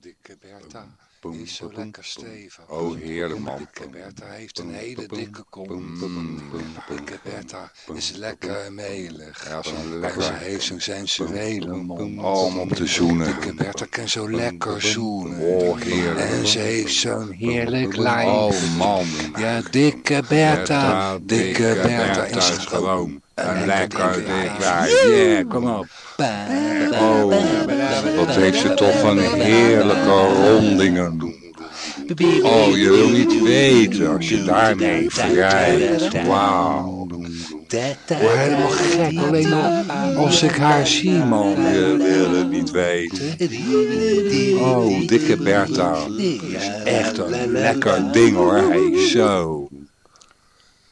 Dikke Bertha is zo lekker stevig. Oh, heerlijk man. Dikke Bertha heeft een hele dikke. Dikke Is lekker melig. Ja, zo'n En ze heeft zo'n sensuele mond. Oh, om op te zoenen. Dikke Bertha kan zo lekker zoenen. Oh, heerlijk. En ze heeft zo'n heerlijk lijf. Oh man. Ja, dikke Bertha, dikke Bertha is gewoon een lekker dik wijf. Yeah, kom op. Oh, wat heeft ze toch een heerlijke rondingen. Oh, je wil niet weten als je daarmee wrijft. Wauw. Word helemaal gek, alleen al als ik haar zie, man. Je wil het niet weten. Oh, dikke Bertha. is echt een lekker ding hoor. Hey, zo.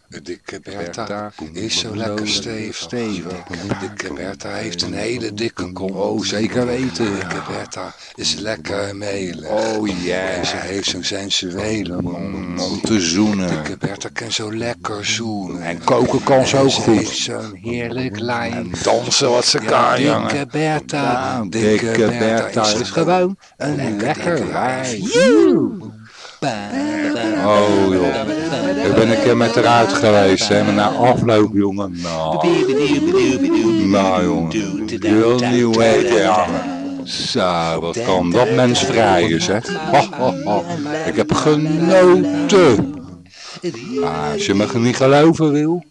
Dikke Bertha is zo lekker stevig. Dikke Bertha heeft een hele dikke kont. Oh, zeker weten. Dikke Bertha is lekker melig. Oh En ze heeft zo'n sensuele mond. Om te zoenen. Dikke Bertha kan zo lekker zoenen. En koken kan ook En ze heeft goed. zo'n heerlijk lijf. En dansen wat ze Ja, kan, dikke jongen. Bertha, Ja, dikke dikke Bertha Bertha is gewoon Een lekker dikke wijf. Oh joh. Ik ben een keer met haar uit geweest, hè, maar na afloop, jongen. Nou, nou jongen. Je weten, ja. Zo, wat kan dat mens vrijen, zeg. Ik heb genoten. Ah, als je me niet geloven wil,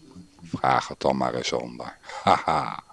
vraag het dan maar eens onder. Haha.